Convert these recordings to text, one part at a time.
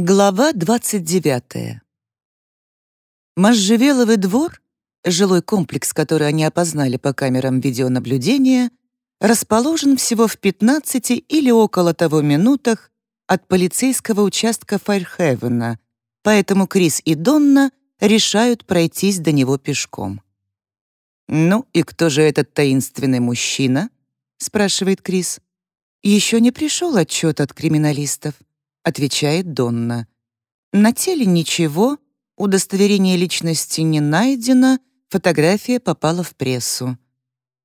Глава 29. Можжевеловый двор, жилой комплекс, который они опознали по камерам видеонаблюдения, расположен всего в 15 или около того минутах от полицейского участка Файрхевена, поэтому Крис и Донна решают пройтись до него пешком. «Ну и кто же этот таинственный мужчина?» — спрашивает Крис. «Еще не пришел отчет от криминалистов», — отвечает Донна. «На теле ничего, удостоверение личности не найдено, фотография попала в прессу.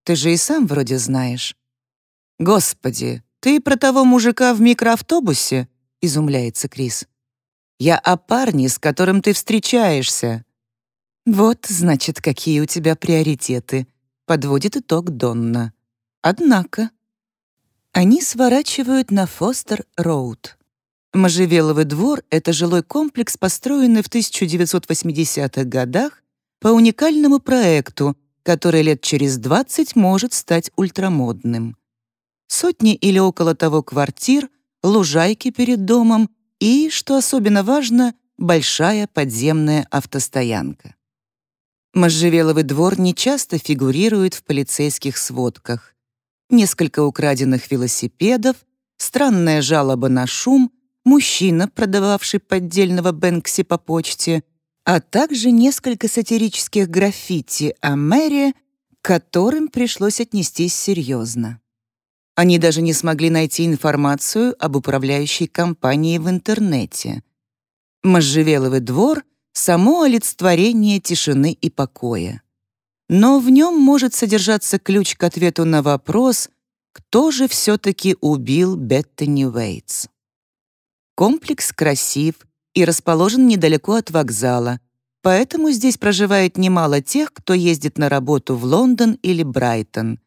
Ты же и сам вроде знаешь». «Господи, ты про того мужика в микроавтобусе?» — изумляется Крис. «Я о парне, с которым ты встречаешься». «Вот, значит, какие у тебя приоритеты», — подводит итог Донна. «Однако...» Они сворачивают на Фостер-Роуд. Можжевеловый двор — это жилой комплекс, построенный в 1980-х годах по уникальному проекту, который лет через 20 может стать ультрамодным. Сотни или около того квартир, лужайки перед домом и, что особенно важно, большая подземная автостоянка. Можжевеловый двор нечасто фигурирует в полицейских сводках. Несколько украденных велосипедов, странная жалоба на шум — мужчина, продававший поддельного Бэнкси по почте, а также несколько сатирических граффити о мэре, которым пришлось отнестись серьезно. Они даже не смогли найти информацию об управляющей компании в интернете. Можжевеловый двор — само олицетворение тишины и покоя. Но в нем может содержаться ключ к ответу на вопрос, кто же все-таки убил Беттани Уэйтс. Комплекс красив и расположен недалеко от вокзала, поэтому здесь проживает немало тех, кто ездит на работу в Лондон или Брайтон.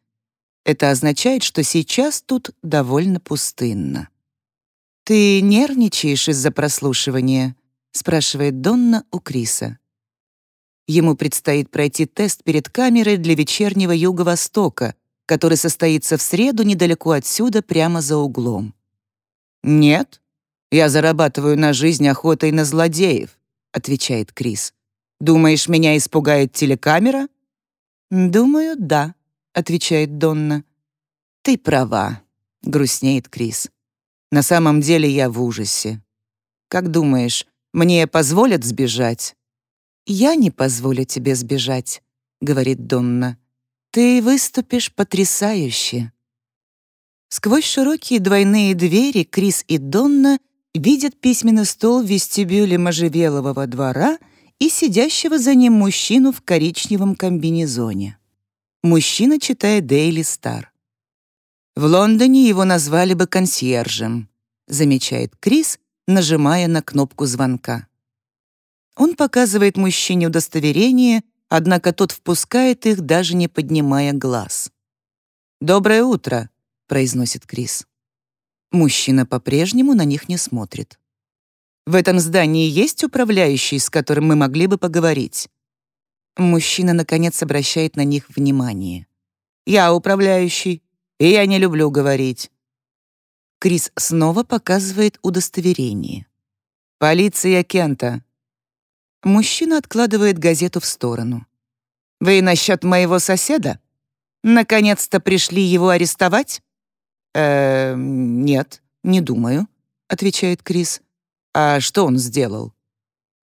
Это означает, что сейчас тут довольно пустынно. «Ты нервничаешь из-за прослушивания?» — спрашивает Донна у Криса. Ему предстоит пройти тест перед камерой для вечернего Юго-Востока, который состоится в среду недалеко отсюда, прямо за углом. «Нет», «Я зарабатываю на жизнь охотой на злодеев», — отвечает Крис. «Думаешь, меня испугает телекамера?» «Думаю, да», — отвечает Донна. «Ты права», — грустнеет Крис. «На самом деле я в ужасе. Как думаешь, мне позволят сбежать?» «Я не позволю тебе сбежать», — говорит Донна. «Ты выступишь потрясающе». Сквозь широкие двойные двери Крис и Донна видят письменный стол в вестибюле можжевелового двора и сидящего за ним мужчину в коричневом комбинезоне. Мужчина читает «Дейли Стар». В Лондоне его назвали бы консьержем, замечает Крис, нажимая на кнопку звонка. Он показывает мужчине удостоверение, однако тот впускает их, даже не поднимая глаз. «Доброе утро», — произносит Крис. Мужчина по-прежнему на них не смотрит. «В этом здании есть управляющий, с которым мы могли бы поговорить?» Мужчина, наконец, обращает на них внимание. «Я управляющий, и я не люблю говорить». Крис снова показывает удостоверение. «Полиция Кента». Мужчина откладывает газету в сторону. «Вы насчет моего соседа? Наконец-то пришли его арестовать?» «Э, нет, не думаю», — отвечает Крис. «А что он сделал?»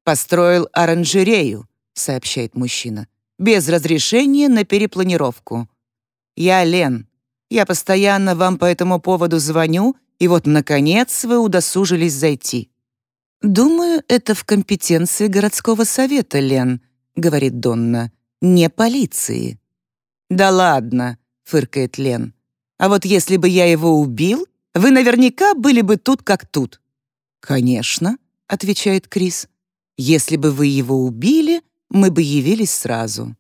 «Построил оранжерею», — сообщает мужчина, «без разрешения на перепланировку. Я Лен. Я постоянно вам по этому поводу звоню, и вот, наконец, вы удосужились зайти». «Думаю, это в компетенции городского совета, Лен», — говорит Донна, «не полиции». «Да ладно», — фыркает Лен. А вот если бы я его убил, вы наверняка были бы тут как тут». «Конечно», — отвечает Крис. «Если бы вы его убили, мы бы явились сразу.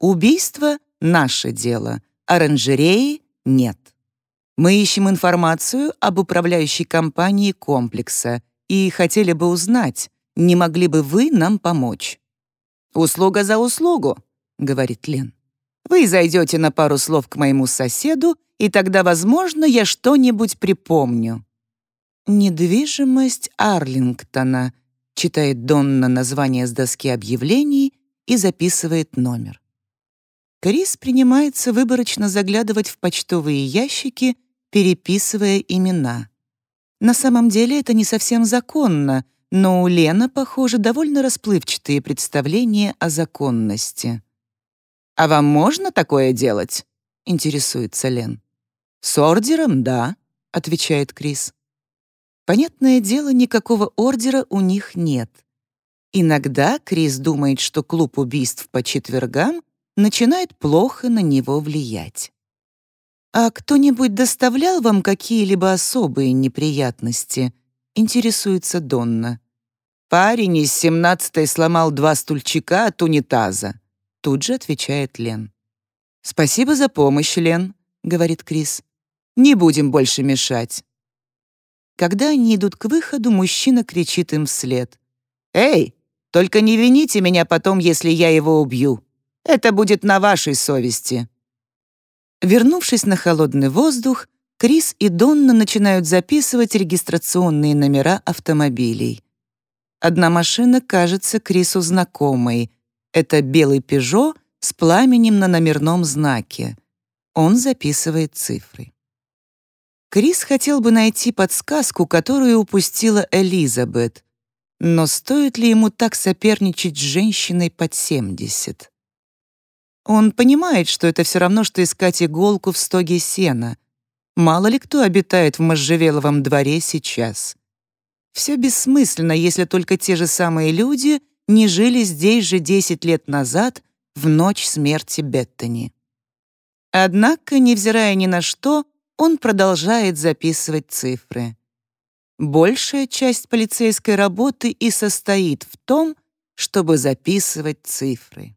Убийство — наше дело, оранжереи — нет. Мы ищем информацию об управляющей компании комплекса и хотели бы узнать, не могли бы вы нам помочь?» «Услуга за услугу», — говорит Лен. «Вы зайдете на пару слов к моему соседу и тогда, возможно, я что-нибудь припомню». «Недвижимость Арлингтона», читает Донна название с доски объявлений и записывает номер. Крис принимается выборочно заглядывать в почтовые ящики, переписывая имена. На самом деле это не совсем законно, но у Лена, похоже, довольно расплывчатые представления о законности. «А вам можно такое делать?» — интересуется Лен. «С ордером, да», — отвечает Крис. Понятное дело, никакого ордера у них нет. Иногда Крис думает, что клуб убийств по четвергам начинает плохо на него влиять. «А кто-нибудь доставлял вам какие-либо особые неприятности?» — интересуется Донна. «Парень из семнадцатой сломал два стульчика от унитаза», — тут же отвечает Лен. «Спасибо за помощь, Лен», — говорит Крис. «Не будем больше мешать. Когда они идут к выходу, мужчина кричит им вслед. «Эй, только не вините меня потом, если я его убью. Это будет на вашей совести». Вернувшись на холодный воздух, Крис и Донна начинают записывать регистрационные номера автомобилей. Одна машина кажется Крису знакомой. Это белый «Пежо» с пламенем на номерном знаке. Он записывает цифры. Крис хотел бы найти подсказку, которую упустила Элизабет. Но стоит ли ему так соперничать с женщиной под 70? Он понимает, что это все равно, что искать иголку в стоге сена. Мало ли кто обитает в Можжевеловом дворе сейчас. Все бессмысленно, если только те же самые люди не жили здесь же 10 лет назад, в ночь смерти Беттани. Однако, невзирая ни на что, он продолжает записывать цифры. Большая часть полицейской работы и состоит в том, чтобы записывать цифры.